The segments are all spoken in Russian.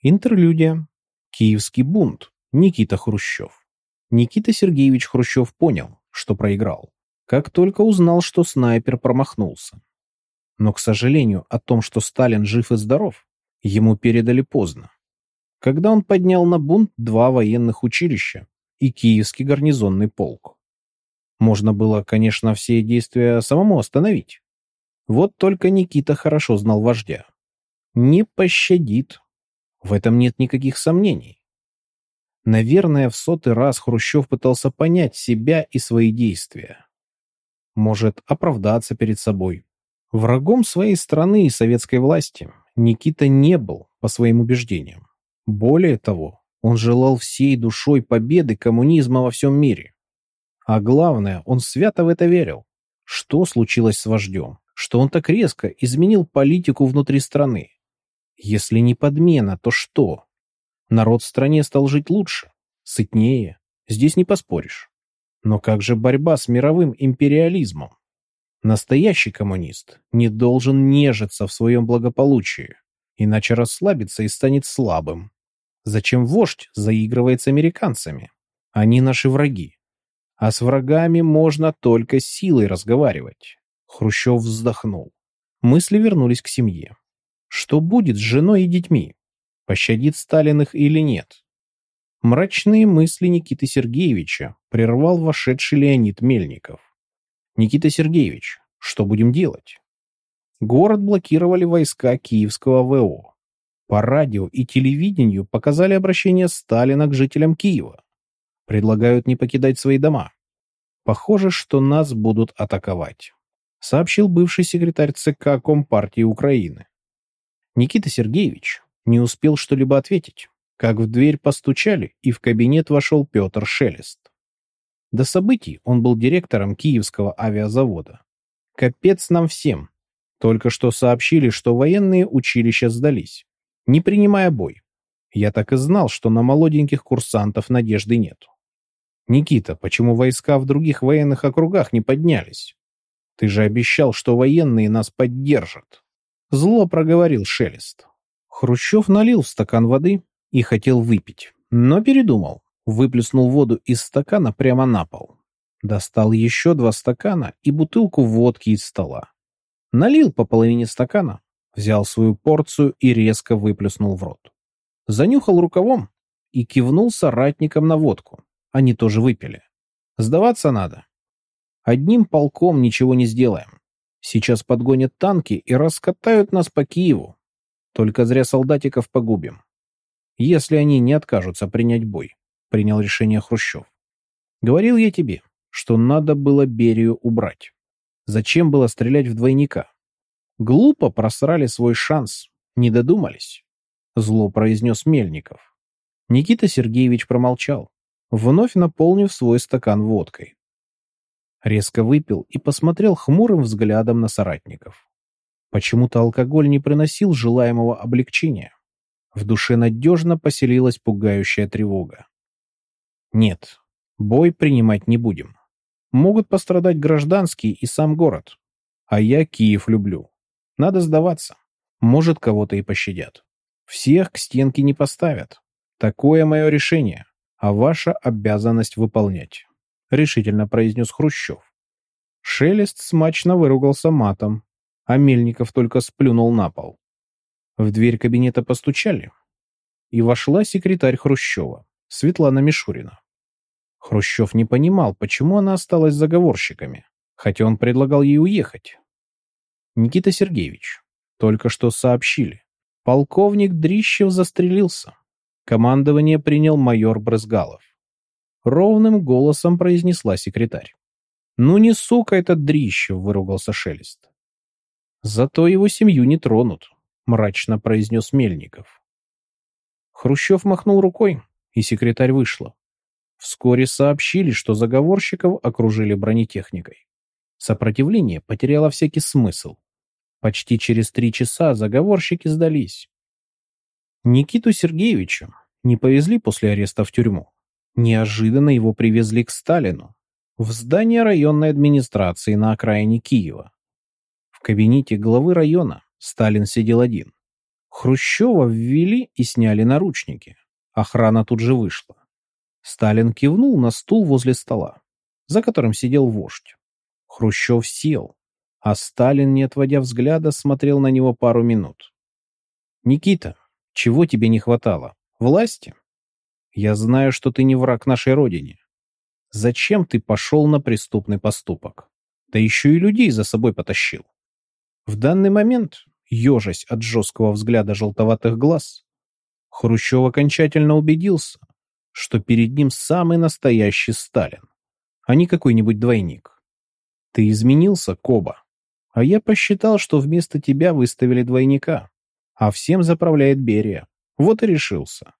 Интерлюдия. Киевский бунт. Никита Хрущев. Никита Сергеевич Хрущев понял, что проиграл, как только узнал, что снайпер промахнулся. Но, к сожалению, о том, что Сталин жив и здоров, ему передали поздно. Когда он поднял на бунт два военных училища и Киевский гарнизонный полк. Можно было, конечно, все действия самому остановить. Вот только Никита хорошо знал вождя. Не пощадит. В этом нет никаких сомнений. Наверное, в сотый раз Хрущев пытался понять себя и свои действия. Может, оправдаться перед собой. Врагом своей страны и советской власти Никита не был, по своим убеждениям. Более того, он желал всей душой победы коммунизма во всем мире. А главное, он свято в это верил. Что случилось с вождем? Что он так резко изменил политику внутри страны? Если не подмена, то что? Народ в стране стал жить лучше, сытнее. Здесь не поспоришь. Но как же борьба с мировым империализмом? Настоящий коммунист не должен нежиться в своем благополучии, иначе расслабится и станет слабым. Зачем вождь заигрывает с американцами? Они наши враги. А с врагами можно только силой разговаривать. Хрущев вздохнул. Мысли вернулись к семье. Что будет с женой и детьми? Пощадит Сталин их или нет? Мрачные мысли Никиты Сергеевича прервал вошедший Леонид Мельников. «Никита Сергеевич, что будем делать?» Город блокировали войска Киевского ВО. По радио и телевидению показали обращение Сталина к жителям Киева предлагают не покидать свои дома. Похоже, что нас будут атаковать, сообщил бывший секретарь ЦК Компартии Украины. Никита Сергеевич не успел что-либо ответить, как в дверь постучали, и в кабинет вошел Петр Шелест. До событий он был директором Киевского авиазавода. Капец нам всем. Только что сообщили, что военные училища сдались, не принимая бой. Я так и знал, что на молоденьких курсантов надежды нету. «Никита, почему войска в других военных округах не поднялись? Ты же обещал, что военные нас поддержат». Зло проговорил Шелест. Хрущев налил в стакан воды и хотел выпить, но передумал. Выплеснул воду из стакана прямо на пол. Достал еще два стакана и бутылку водки из стола. Налил по половине стакана, взял свою порцию и резко выплеснул в рот. Занюхал рукавом и кивнул соратникам на водку. Они тоже выпили. Сдаваться надо. Одним полком ничего не сделаем. Сейчас подгонят танки и раскатают нас по Киеву. Только зря солдатиков погубим. Если они не откажутся принять бой, принял решение Хрущев. Говорил я тебе, что надо было Берию убрать. Зачем было стрелять в двойника? Глупо просрали свой шанс, не додумались. Зло произнес Мельников. Никита Сергеевич промолчал вновь наполнив свой стакан водкой. Резко выпил и посмотрел хмурым взглядом на соратников. Почему-то алкоголь не приносил желаемого облегчения. В душе надежно поселилась пугающая тревога. Нет, бой принимать не будем. Могут пострадать гражданские и сам город. А я Киев люблю. Надо сдаваться. Может, кого-то и пощадят. Всех к стенке не поставят. Такое мое решение а ваша обязанность выполнять», — решительно произнес Хрущев. Шелест смачно выругался матом, а Мельников только сплюнул на пол. В дверь кабинета постучали, и вошла секретарь Хрущева, Светлана Мишурина. Хрущев не понимал, почему она осталась заговорщиками, хотя он предлагал ей уехать. «Никита Сергеевич, только что сообщили. Полковник Дрищев застрелился. Командование принял майор Брызгалов. Ровным голосом произнесла секретарь. «Ну не сука этот Дрищев!» — выругался Шелест. «Зато его семью не тронут», — мрачно произнес Мельников. Хрущев махнул рукой, и секретарь вышла. Вскоре сообщили, что заговорщиков окружили бронетехникой. Сопротивление потеряло всякий смысл. Почти через три часа заговорщики сдались. Никиту Сергеевича не повезли после ареста в тюрьму. Неожиданно его привезли к Сталину, в здание районной администрации на окраине Киева. В кабинете главы района Сталин сидел один. Хрущева ввели и сняли наручники. Охрана тут же вышла. Сталин кивнул на стул возле стола, за которым сидел вождь. Хрущев сел, а Сталин, не отводя взгляда, смотрел на него пару минут. «Никита, чего тебе не хватало? Власти? Я знаю, что ты не враг нашей родине. Зачем ты пошел на преступный поступок? Да еще и людей за собой потащил. В данный момент, ежась от жесткого взгляда желтоватых глаз, Хрущев окончательно убедился, что перед ним самый настоящий Сталин, а не какой-нибудь двойник. Ты изменился, Коба, а я посчитал, что вместо тебя выставили двойника, а всем заправляет Берия. Вот и решился.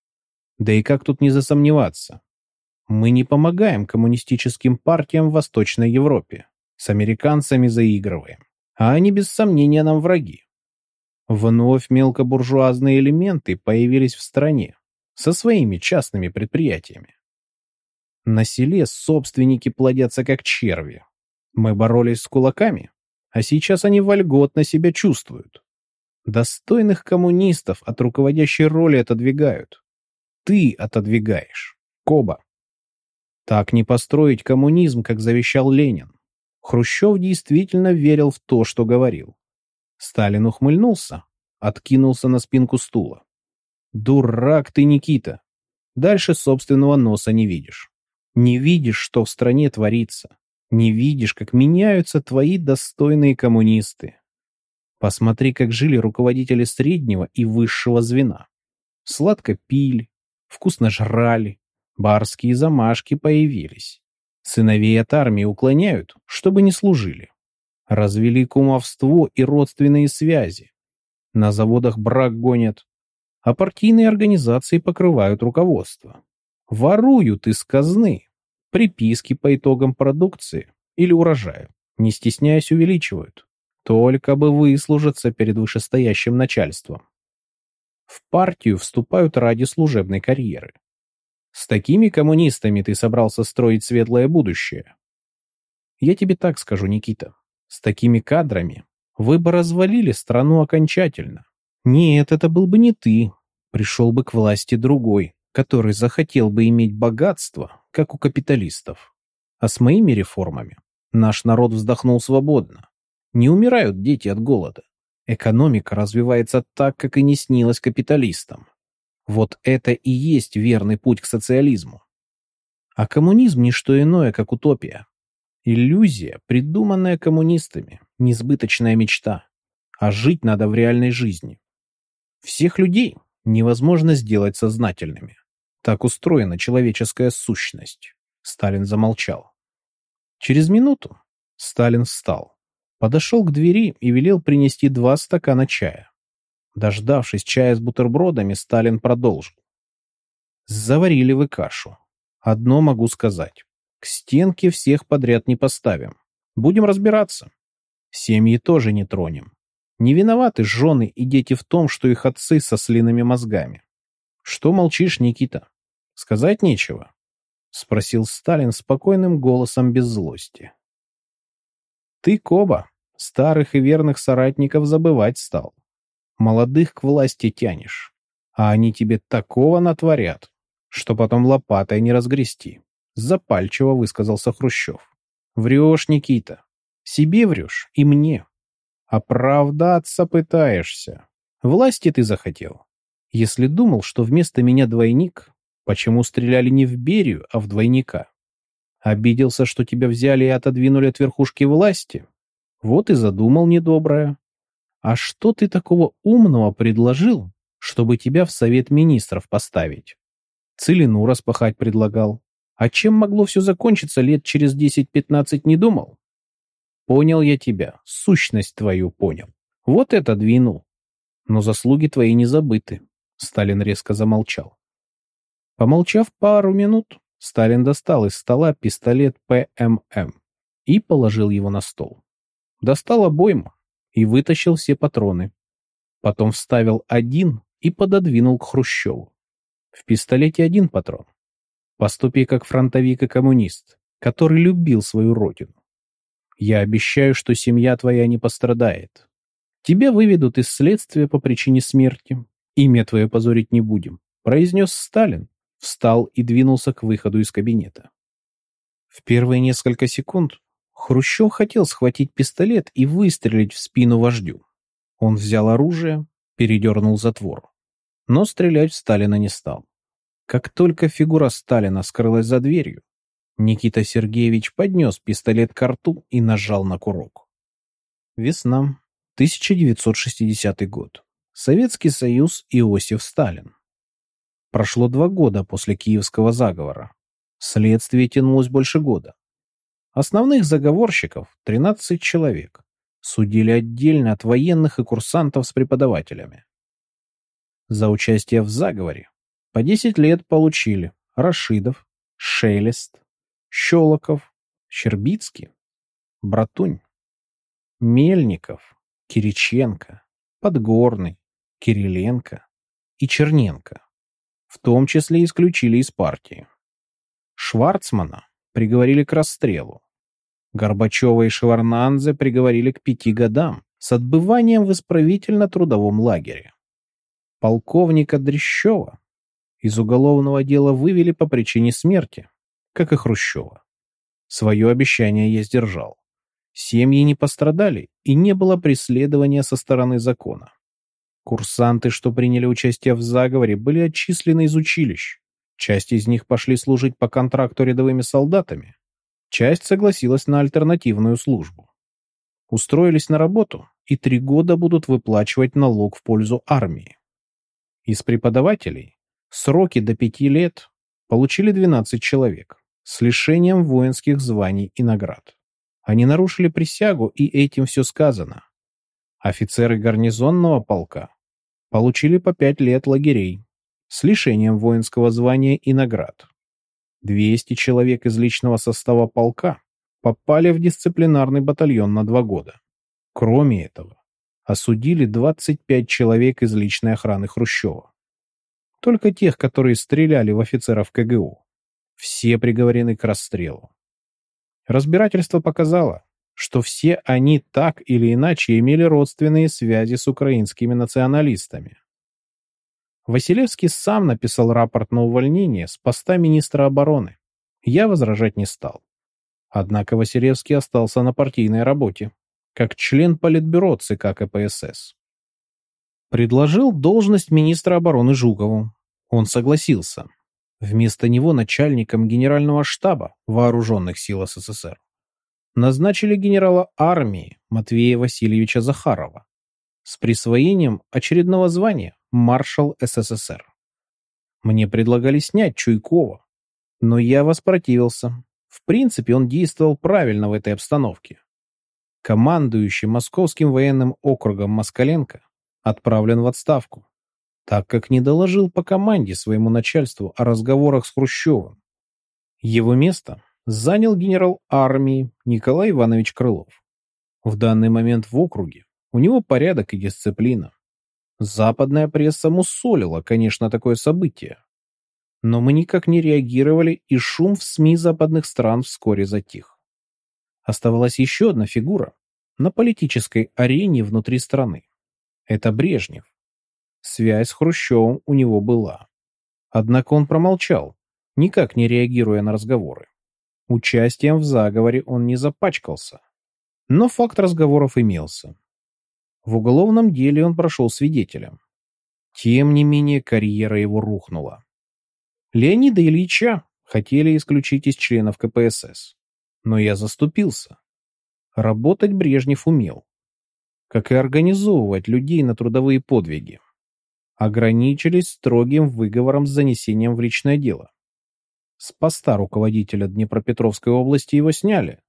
Да и как тут не засомневаться? Мы не помогаем коммунистическим партиям в Восточной Европе. С американцами заигрываем. А они без сомнения нам враги. Вновь мелкобуржуазные элементы появились в стране со своими частными предприятиями. На селе собственники плодятся как черви. Мы боролись с кулаками, а сейчас они вольготно себя чувствуют. Достойных коммунистов от руководящей роли отодвигают. Ты отодвигаешь. Коба. Так не построить коммунизм, как завещал Ленин. Хрущев действительно верил в то, что говорил. Сталин ухмыльнулся, откинулся на спинку стула. «Дурак ты, Никита! Дальше собственного носа не видишь. Не видишь, что в стране творится. Не видишь, как меняются твои достойные коммунисты. Посмотри, как жили руководители среднего и высшего звена. Сладко пили, вкусно жрали, барские замашки появились. Сыновей от армии уклоняют, чтобы не служили. Развели кумовство и родственные связи. На заводах брак гонят, а партийные организации покрывают руководство. Воруют из казны приписки по итогам продукции или урожая, не стесняясь увеличивают, только бы выслужиться перед вышестоящим начальством. В партию вступают ради служебной карьеры. С такими коммунистами ты собрался строить светлое будущее. Я тебе так скажу, Никита. С такими кадрами вы бы развалили страну окончательно. Нет, это был бы не ты. Пришел бы к власти другой, который захотел бы иметь богатство, как у капиталистов. А с моими реформами наш народ вздохнул свободно. Не умирают дети от голода. Экономика развивается так, как и не снилось капиталистам. Вот это и есть верный путь к социализму. А коммунизм – не что иное, как утопия. Иллюзия, придуманная коммунистами, несбыточная мечта. А жить надо в реальной жизни. Всех людей невозможно сделать сознательными. Так устроена человеческая сущность. Сталин замолчал. Через минуту Сталин встал, подошел к двери и велел принести два стакана чая. Дождавшись чая с бутербродами, Сталин продолжил. «Заварили вы кашу. Одно могу сказать. К стенке всех подряд не поставим. Будем разбираться. Семьи тоже не тронем. Не виноваты жены и дети в том, что их отцы со слиными мозгами. Что молчишь, Никита? Сказать нечего?» — спросил Сталин спокойным голосом без злости. «Ты, Коба, старых и верных соратников забывать стал молодых к власти тянешь, а они тебе такого натворят, что потом лопатой не разгрести», — запальчиво высказался Хрущев. «Врешь, Никита. Себе врешь и мне. Оправдаться пытаешься. Власти ты захотел. Если думал, что вместо меня двойник, почему стреляли не в Берию, а в двойника? Обиделся, что тебя взяли и отодвинули от верхушки власти? Вот и задумал недоброе. «А что ты такого умного предложил, чтобы тебя в Совет Министров поставить?» Целину распахать предлагал. А чем могло все закончиться лет через 10-15 не думал? Понял я тебя, сущность твою понял. Вот это двинул. Но заслуги твои не забыты. Сталин резко замолчал. Помолчав пару минут, Сталин достал из стола пистолет ПММ и положил его на стол. Достал обойму, и вытащил все патроны. Потом вставил один и пододвинул к Хрущеву. В пистолете один патрон. Поступи как фронтовик и коммунист, который любил свою родину. Я обещаю, что семья твоя не пострадает. Тебя выведут из следствия по причине смерти. Имя твое позорить не будем», — произнес Сталин, встал и двинулся к выходу из кабинета. В первые несколько секунд Хрущев хотел схватить пистолет и выстрелить в спину вождю. Он взял оружие, передернул затвор. Но стрелять в Сталина не стал. Как только фигура Сталина скрылась за дверью, Никита Сергеевич поднес пистолет к рту и нажал на курок. Весна, 1960 год. Советский Союз, Иосиф Сталин. Прошло два года после Киевского заговора. Следствие тянулось больше года. Основных заговорщиков 13 человек. Судили отдельно от военных и курсантов с преподавателями. За участие в заговоре по 10 лет получили Рашидов, Шелест, Щелоков, Щербицкий, Братунь, Мельников, Кириченко, Подгорный, Кириленко и Черненко. В том числе исключили из партии. Шварцмана приговорили к расстрелу. Горбачева и Шеварнадзе приговорили к пяти годам с отбыванием в исправительно-трудовом лагере. Полковника Дрещева из уголовного дела вывели по причине смерти, как и Хрущева. Свое обещание я сдержал. Семьи не пострадали, и не было преследования со стороны закона. Курсанты, что приняли участие в заговоре, были отчислены из училищ. Часть из них пошли служить по контракту рядовыми солдатами. Часть согласилась на альтернативную службу. Устроились на работу и три года будут выплачивать налог в пользу армии. Из преподавателей сроки до пяти лет получили 12 человек с лишением воинских званий и наград. Они нарушили присягу, и этим все сказано. Офицеры гарнизонного полка получили по пять лет лагерей с лишением воинского звания и наград. 200 человек из личного состава полка попали в дисциплинарный батальон на два года. Кроме этого, осудили 25 человек из личной охраны Хрущева. Только тех, которые стреляли в офицеров КГУ. Все приговорены к расстрелу. Разбирательство показало, что все они так или иначе имели родственные связи с украинскими националистами. Василевский сам написал рапорт на увольнение с поста министра обороны. Я возражать не стал. Однако Василевский остался на партийной работе, как член Политбюро ЦК КПСС. Предложил должность министра обороны Жукову. Он согласился вместо него начальником Генерального штаба Вооруженных сил СССР назначили генерала армии Матвея Васильевича Захарова с присвоением очередного звания маршал СССР. Мне предлагали снять Чуйкова, но я воспротивился. В принципе, он действовал правильно в этой обстановке. Командующий Московским военным округом Москаленко отправлен в отставку так как не доложил по команде своему начальству о разговорах с Хрущевым. Его место занял генерал армии Николай Иванович Крылов. В данный момент в округе у него порядок и дисциплина. Западная пресса мусолила, конечно, такое событие. Но мы никак не реагировали, и шум в СМИ западных стран вскоре затих. Оставалась еще одна фигура на политической арене внутри страны. Это Брежнев. Связь с Хрущевым у него была. Однако он промолчал, никак не реагируя на разговоры. Участием в заговоре он не запачкался. Но факт разговоров имелся. В уголовном деле он прошел свидетелем. Тем не менее, карьера его рухнула. Леонида Ильича хотели исключить из членов КПСС. Но я заступился. Работать Брежнев умел. Как и организовывать людей на трудовые подвиги ограничились строгим выговором с занесением в личное дело. С поста руководителя Днепропетровской области его сняли.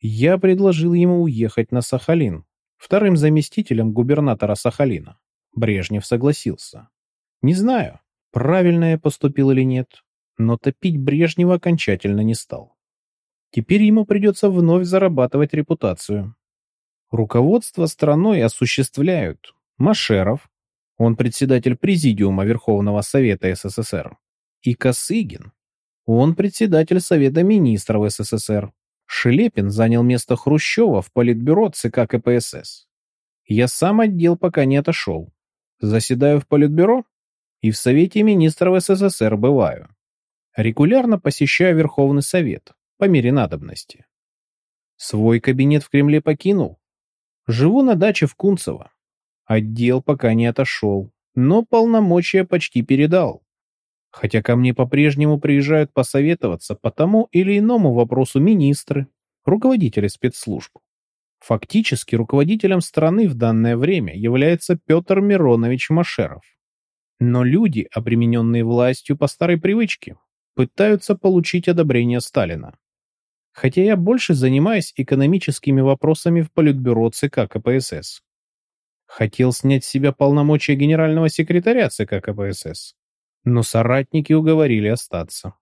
Я предложил ему уехать на Сахалин, вторым заместителем губернатора Сахалина. Брежнев согласился. Не знаю, правильно я поступил или нет, но топить Брежнева окончательно не стал. Теперь ему придется вновь зарабатывать репутацию. Руководство страной осуществляют Машеров, он председатель Президиума Верховного Совета СССР. И Косыгин. Он председатель Совета Министров СССР. Шелепин занял место Хрущева в Политбюро ЦК КПСС. Я сам отдел пока не отошел. Заседаю в Политбюро и в Совете министров СССР бываю. Регулярно посещаю Верховный Совет по мере надобности. Свой кабинет в Кремле покинул. Живу на даче в Кунцево. Отдел пока не отошел, но полномочия почти передал. Хотя ко мне по-прежнему приезжают посоветоваться по тому или иному вопросу министры, руководители спецслужб. Фактически руководителем страны в данное время является Петр Миронович Машеров. Но люди, обремененные властью по старой привычке, пытаются получить одобрение Сталина. Хотя я больше занимаюсь экономическими вопросами в Политбюро ЦК КПСС. Хотел снять с себя полномочия генерального секретаря ЦК КПСС, но соратники уговорили остаться.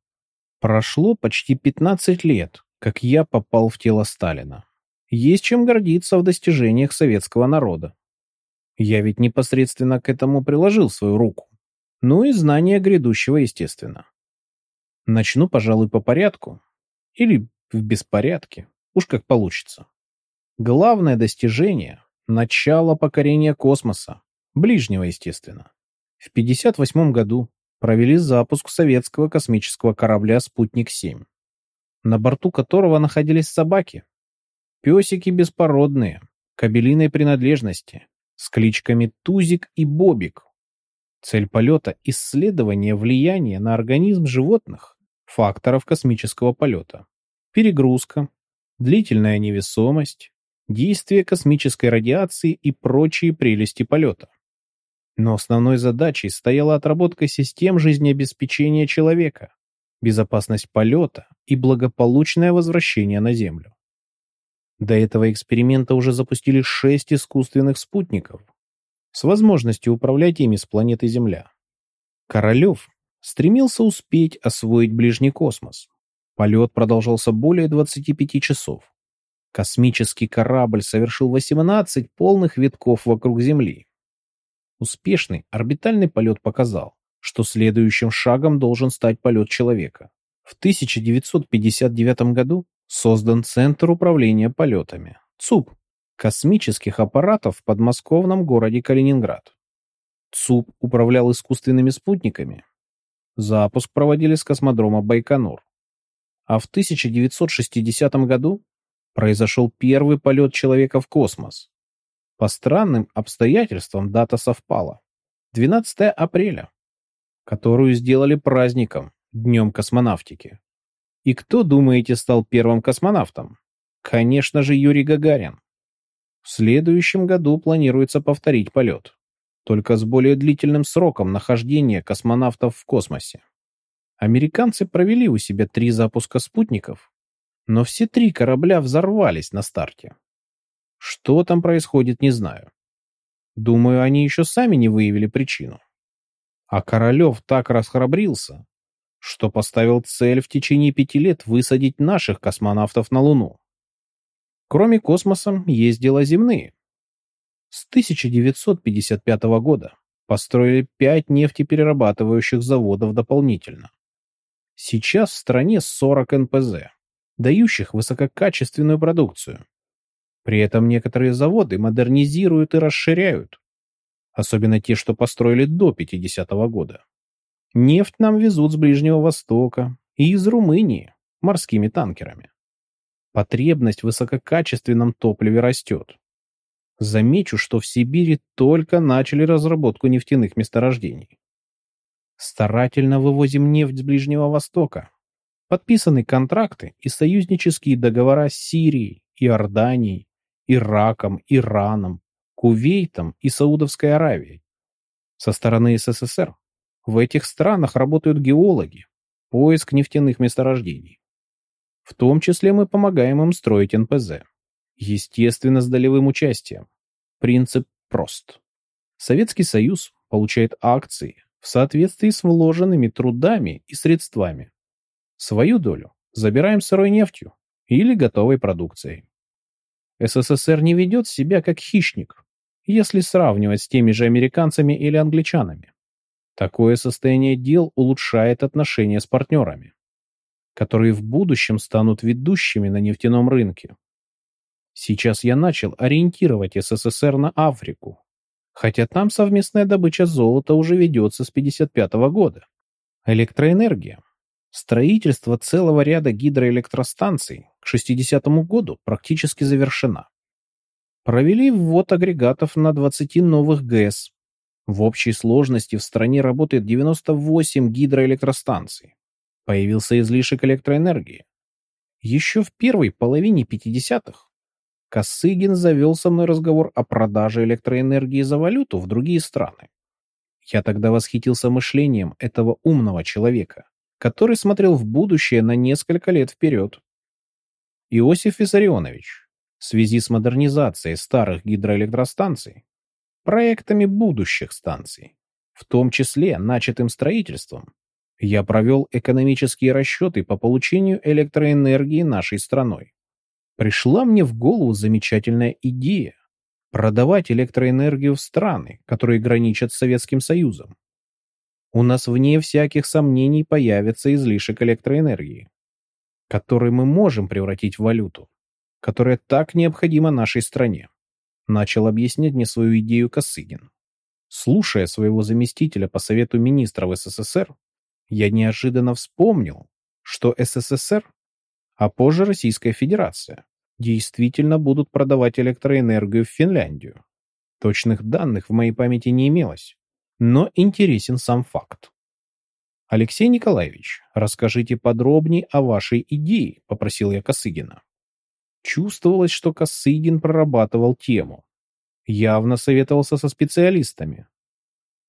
Прошло почти 15 лет, как я попал в тело Сталина. Есть чем гордиться в достижениях советского народа. Я ведь непосредственно к этому приложил свою руку. Ну и знание грядущего, естественно. Начну, пожалуй, по порядку. Или в беспорядке. Уж как получится. Главное достижение — начало покорения космоса. Ближнего, естественно. В 1958 году провели запуск советского космического корабля «Спутник-7», на борту которого находились собаки. Песики беспородные, кабелиной принадлежности, с кличками Тузик и Бобик. Цель полета – исследование влияния на организм животных факторов космического полета. Перегрузка, длительная невесомость, действие космической радиации и прочие прелести полета. Но основной задачей стояла отработка систем жизнеобеспечения человека, безопасность полета и благополучное возвращение на Землю. До этого эксперимента уже запустили шесть искусственных спутников с возможностью управлять ими с планеты Земля. Королев стремился успеть освоить ближний космос. Полет продолжался более 25 часов. Космический корабль совершил 18 полных витков вокруг Земли. Успешный орбитальный полет показал, что следующим шагом должен стать полет человека. В 1959 году создан Центр управления полетами, ЦУП, космических аппаратов в подмосковном городе Калининград. ЦУП управлял искусственными спутниками. Запуск проводили с космодрома Байконур. А в 1960 году произошел первый полет человека в космос. По странным обстоятельствам дата совпала. 12 апреля, которую сделали праздником, Днем космонавтики. И кто, думаете, стал первым космонавтом? Конечно же, Юрий Гагарин. В следующем году планируется повторить полет, только с более длительным сроком нахождения космонавтов в космосе. Американцы провели у себя три запуска спутников, но все три корабля взорвались на старте. Что там происходит, не знаю. Думаю, они еще сами не выявили причину. А Королев так расхрабрился, что поставил цель в течение пяти лет высадить наших космонавтов на Луну. Кроме космоса, есть дела земные. С 1955 года построили пять нефтеперерабатывающих заводов дополнительно. Сейчас в стране 40 НПЗ, дающих высококачественную продукцию. При этом некоторые заводы модернизируют и расширяют, особенно те, что построили до 50 -го года. Нефть нам везут с Ближнего Востока и из Румынии морскими танкерами. Потребность в высококачественном топливе растет. Замечу, что в Сибири только начали разработку нефтяных месторождений. Старательно вывозим нефть с Ближнего Востока. Подписаны контракты и союзнические договора с Сирией, Иорданией, Ираком, Ираном, Кувейтом и Саудовской Аравией. Со стороны СССР в этих странах работают геологи, поиск нефтяных месторождений. В том числе мы помогаем им строить НПЗ. Естественно, с долевым участием. Принцип прост. Советский Союз получает акции в соответствии с вложенными трудами и средствами. Свою долю забираем сырой нефтью или готовой продукцией. СССР не ведет себя как хищник, если сравнивать с теми же американцами или англичанами. Такое состояние дел улучшает отношения с партнерами, которые в будущем станут ведущими на нефтяном рынке. Сейчас я начал ориентировать СССР на Африку, хотя там совместная добыча золота уже ведется с 55 -го года. Электроэнергия. Строительство целого ряда гидроэлектростанций к 60 году практически завершена. Провели ввод агрегатов на 20 новых ГЭС. В общей сложности в стране работает 98 гидроэлектростанций. Появился излишек электроэнергии. Еще в первой половине 50-х Косыгин завел со мной разговор о продаже электроэнергии за валюту в другие страны. Я тогда восхитился мышлением этого умного человека, который смотрел в будущее на несколько лет вперед. Иосиф Виссарионович, в связи с модернизацией старых гидроэлектростанций, проектами будущих станций, в том числе начатым строительством, я провел экономические расчеты по получению электроэнергии нашей страной. Пришла мне в голову замечательная идея продавать электроэнергию в страны, которые граничат с Советским Союзом. У нас вне всяких сомнений появится излишек электроэнергии, который мы можем превратить в валюту, которая так необходима нашей стране. Начал объяснять мне свою идею Косыгин. Слушая своего заместителя по Совету министров СССР, я неожиданно вспомнил, что СССР а позже Российская Федерация, действительно будут продавать электроэнергию в Финляндию. Точных данных в моей памяти не имелось, но интересен сам факт. «Алексей Николаевич, расскажите подробнее о вашей идее», — попросил я Косыгина. Чувствовалось, что Косыгин прорабатывал тему. Явно советовался со специалистами.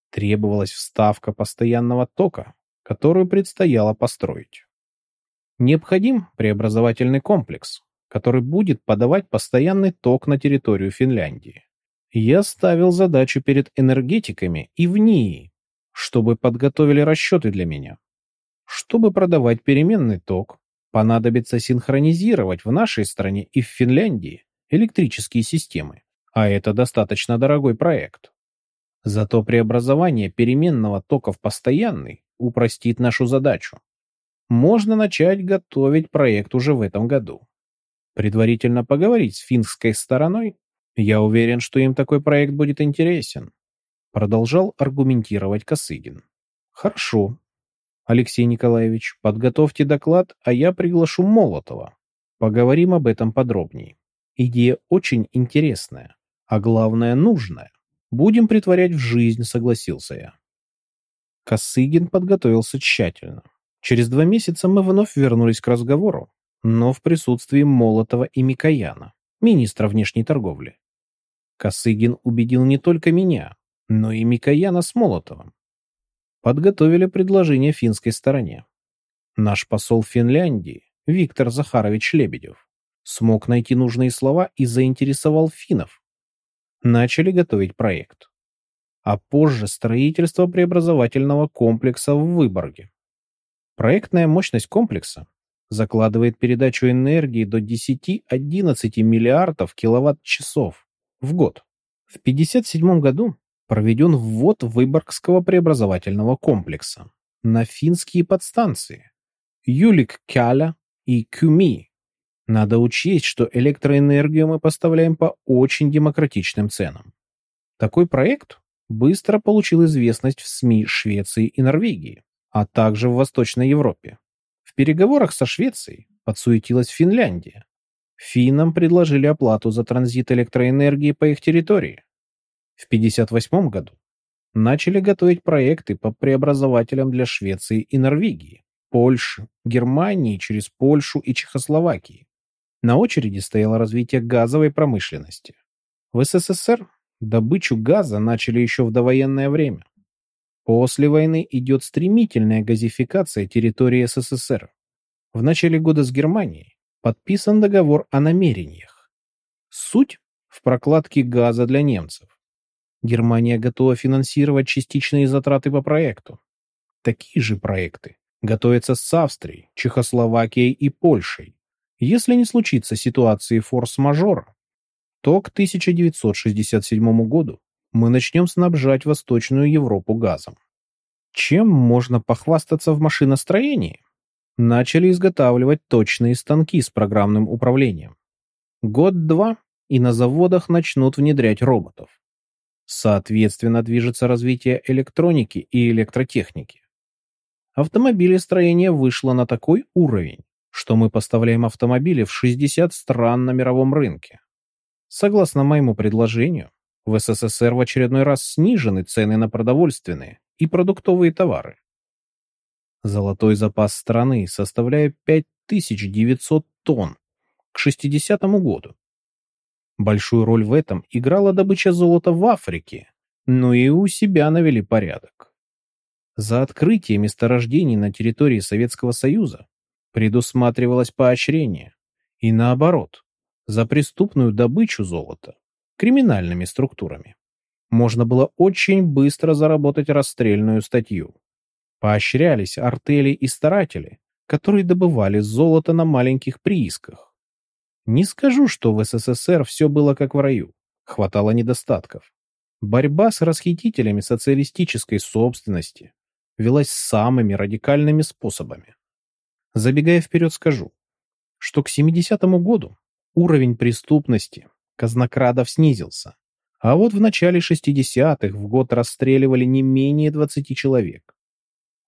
Требовалась вставка постоянного тока, которую предстояло построить. Необходим преобразовательный комплекс, который будет подавать постоянный ток на территорию Финляндии. Я ставил задачу перед энергетиками и в НИИ, чтобы подготовили расчеты для меня. Чтобы продавать переменный ток, понадобится синхронизировать в нашей стране и в Финляндии электрические системы, а это достаточно дорогой проект. Зато преобразование переменного тока в постоянный упростит нашу задачу можно начать готовить проект уже в этом году. Предварительно поговорить с финской стороной, я уверен, что им такой проект будет интересен. Продолжал аргументировать Косыгин. Хорошо. Алексей Николаевич, подготовьте доклад, а я приглашу Молотова. Поговорим об этом подробнее. Идея очень интересная, а главное нужная. Будем притворять в жизнь, согласился я. Косыгин подготовился тщательно. Через два месяца мы вновь вернулись к разговору, но в присутствии Молотова и Микояна, министра внешней торговли. Косыгин убедил не только меня, но и Микояна с Молотовым. Подготовили предложение финской стороне. Наш посол Финляндии, Виктор Захарович Лебедев, смог найти нужные слова и заинтересовал финнов. Начали готовить проект. А позже строительство преобразовательного комплекса в Выборге. Проектная мощность комплекса закладывает передачу энергии до 10-11 миллиардов киловатт-часов в год. В 1957 году проведен ввод Выборгского преобразовательного комплекса на финские подстанции Юлик-Кяля и Кюми. Надо учесть, что электроэнергию мы поставляем по очень демократичным ценам. Такой проект быстро получил известность в СМИ Швеции и Норвегии а также в Восточной Европе. В переговорах со Швецией подсуетилась Финляндия. Финнам предложили оплату за транзит электроэнергии по их территории. В 1958 году начали готовить проекты по преобразователям для Швеции и Норвегии, Польши, Германии через Польшу и Чехословакии. На очереди стояло развитие газовой промышленности. В СССР добычу газа начали еще в довоенное время. После войны идет стремительная газификация территории СССР. В начале года с Германией подписан договор о намерениях. Суть в прокладке газа для немцев. Германия готова финансировать частичные затраты по проекту. Такие же проекты готовятся с Австрией, Чехословакией и Польшей. Если не случится ситуации форс-мажора, то к 1967 году мы начнем снабжать Восточную Европу газом. Чем можно похвастаться в машиностроении? Начали изготавливать точные станки с программным управлением. Год-два, и на заводах начнут внедрять роботов. Соответственно, движется развитие электроники и электротехники. Автомобилестроение вышло на такой уровень, что мы поставляем автомобили в 60 стран на мировом рынке. Согласно моему предложению, в СССР в очередной раз снижены цены на продовольственные и продуктовые товары. Золотой запас страны составляет 5900 тонн к 60 году. Большую роль в этом играла добыча золота в Африке, но и у себя навели порядок. За открытие месторождений на территории Советского Союза предусматривалось поощрение, и наоборот, за преступную добычу золота криминальными структурами можно было очень быстро заработать расстрельную статью. Поощрялись артели и старатели, которые добывали золото на маленьких приисках. Не скажу, что в СССР все было как в раю, хватало недостатков. Борьба с расхитителями социалистической собственности велась самыми радикальными способами. Забегая вперед, скажу, что к 70-му году уровень преступности казнокрадов снизился, а вот в начале 60-х в год расстреливали не менее 20 человек.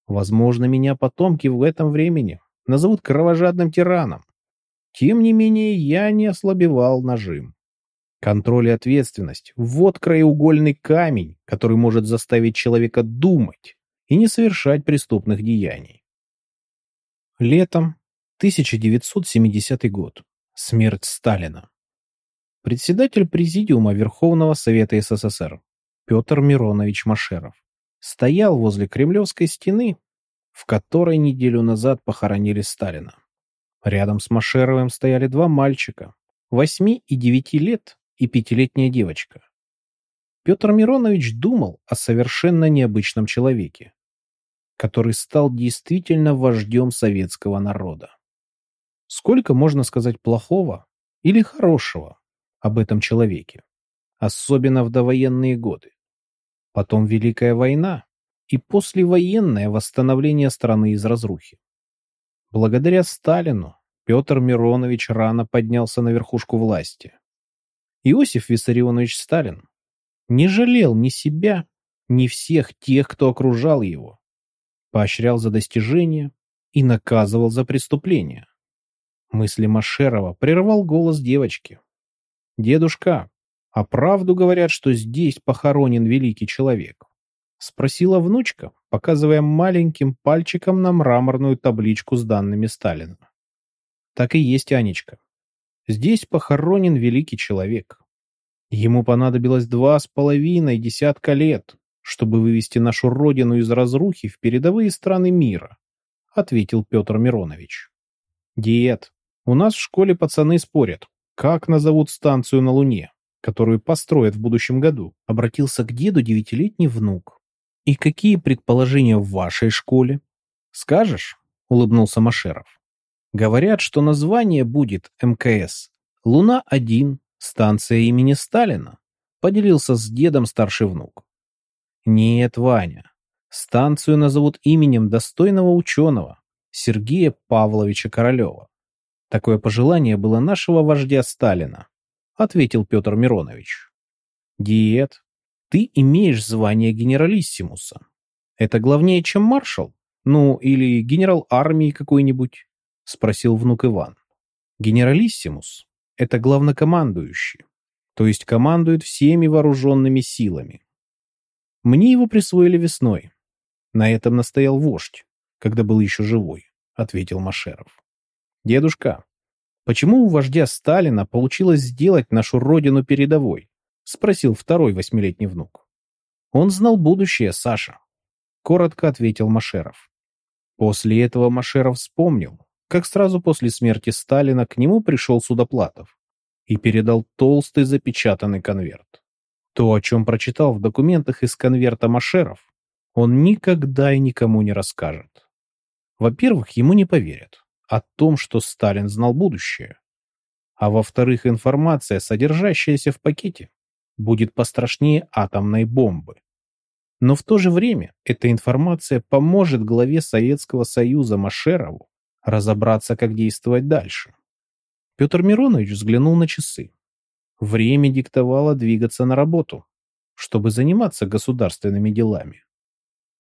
Возможно, меня потомки в этом времени назовут кровожадным тираном. Тем не менее, я не ослабевал нажим. Контроль и ответственность – вот краеугольный камень, который может заставить человека думать и не совершать преступных деяний. Летом 1970 год. Смерть Сталина. Председатель Президиума Верховного Совета СССР Петр Миронович Машеров стоял возле Кремлевской стены, в которой неделю назад похоронили Сталина. Рядом с Машеровым стояли два мальчика, восьми и девяти лет и пятилетняя девочка. Петр Миронович думал о совершенно необычном человеке, который стал действительно вождем советского народа. Сколько можно сказать плохого или хорошего об этом человеке, особенно в довоенные годы. Потом Великая война и послевоенное восстановление страны из разрухи. Благодаря Сталину Петр Миронович рано поднялся на верхушку власти. Иосиф Виссарионович Сталин не жалел ни себя, ни всех тех, кто окружал его поощрял за достижения и наказывал за преступления. Мысли Машерова прервал голос девочки. «Дедушка, а правду говорят, что здесь похоронен великий человек?» Спросила внучка, показывая маленьким пальчиком на мраморную табличку с данными Сталина. «Так и есть, Анечка. Здесь похоронен великий человек. Ему понадобилось два с половиной десятка лет, чтобы вывести нашу родину из разрухи в передовые страны мира, ответил Петр Миронович. Дед, у нас в школе пацаны спорят, как назовут станцию на Луне, которую построят в будущем году, обратился к деду девятилетний внук. И какие предположения в вашей школе? Скажешь? улыбнулся Машеров. Говорят, что название будет МКС. Луна-1, станция имени Сталина, поделился с дедом старший внук. Нет, Ваня. Станцию назовут именем достойного ученого Сергея Павловича Королева. Такое пожелание было нашего вождя Сталина, ответил Петр Миронович. Диет, ты имеешь звание генералиссимуса. Это главнее, чем маршал? Ну, или генерал армии какой-нибудь? Спросил внук Иван. Генералиссимус – это главнокомандующий, то есть командует всеми вооруженными силами. Мне его присвоили весной. На этом настоял вождь, когда был еще живой, ответил Машеров. Дедушка, почему у вождя Сталина получилось сделать нашу родину передовой? Спросил второй восьмилетний внук. Он знал будущее, Саша. Коротко ответил Машеров. После этого Машеров вспомнил, как сразу после смерти Сталина к нему пришел Судоплатов и передал толстый запечатанный конверт. То, о чем прочитал в документах из конверта Машеров, он никогда и никому не расскажет. Во-первых, ему не поверят о том, что Сталин знал будущее. А во-вторых, информация, содержащаяся в пакете, будет пострашнее атомной бомбы. Но в то же время эта информация поможет главе Советского Союза Машерову разобраться, как действовать дальше. Петр Миронович взглянул на часы. Время диктовало двигаться на работу, чтобы заниматься государственными делами.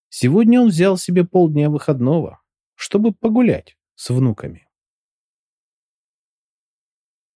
Сегодня он взял себе полдня выходного, чтобы погулять с внуками.